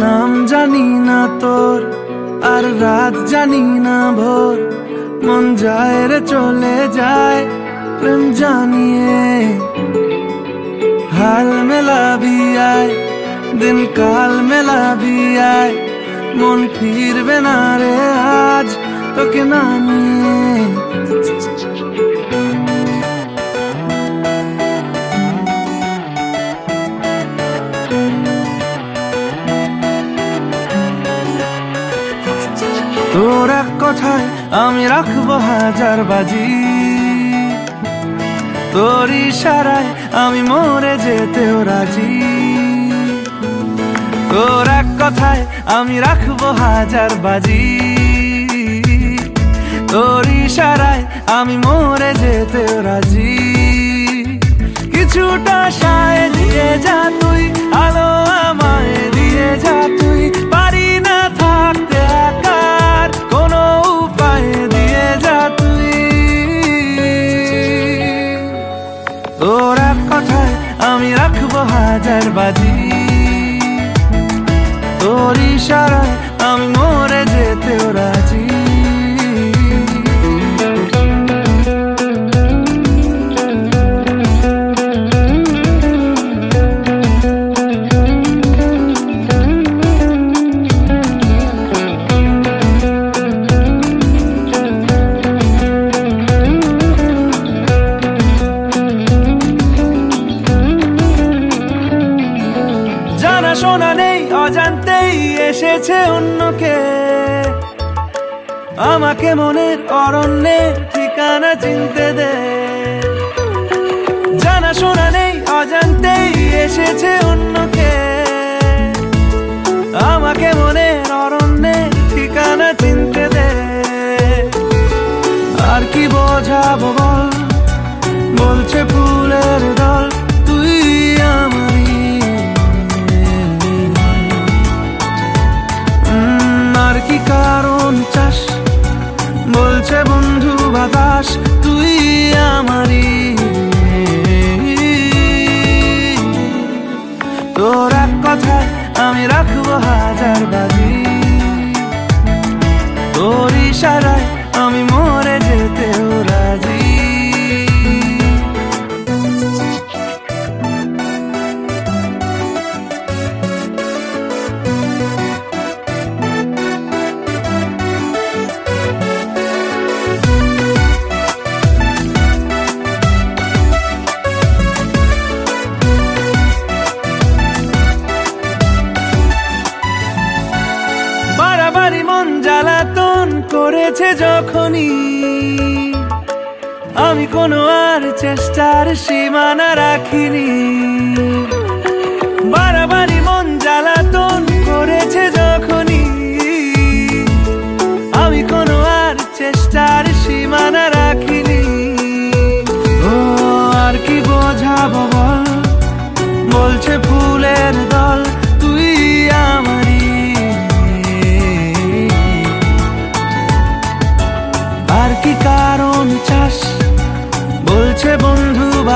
জানি না তোর, আর রাত জানি না ভোর। মন যায় রে, চলে যায় প্রেম জানিয়ে। হাল মেলাবি আয়, দিন কাল মেলাবি আয়। মন ফিরবে না রে আজ তোকে না নিয়ে। তোর এক কথায় আমি রাখব হাজার বাজি। তোর ইশারায় আমি মরে যেতেও রাজি। তোর এক কথায় আমি রাখব হাজার বাজি। তোর ইশারায় আমি মরে যেতেও রাজি। কিছুটা সায় দিয়ে যা তুই তোর এক কথায় আমি রাখব হাজার বাজি। তোর ইশারায় আমি জানা শোনা নেই, অজান্তেই এসেছে অন্যকে। আমাকে মনের অরণ্যের ঠিকানা চিনতে দে। জানা শোনা নেই, অজান্তেই এসেছে অন্যকে তোর এক কথায় আমি রাখব হাজার বাজি। তোর ইশারায় করেছে যখনই, আমি কোনো আর চেষ্টার সীমানা রাখিনি। বাড়াবাড়ি মন জ্বালাতন করেছে যখনই, আমি কোনো আর চেষ্টার সীমানা রাখিনি। ও, আর কি বোঝাবো বল? বলছে ফুলের দল।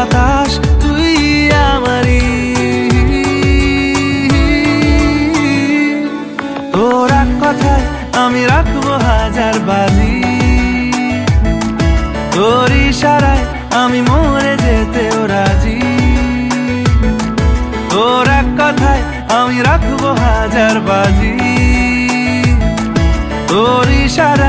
বাতাস, তুই আমারই। তোর কথায় আমি রাখব হাজার বাজি। তোর ইশারায় আমি মরে যেতেও রাজি। তোর কথায় আমি রাখব হাজার বাজি। তোর ইশারায়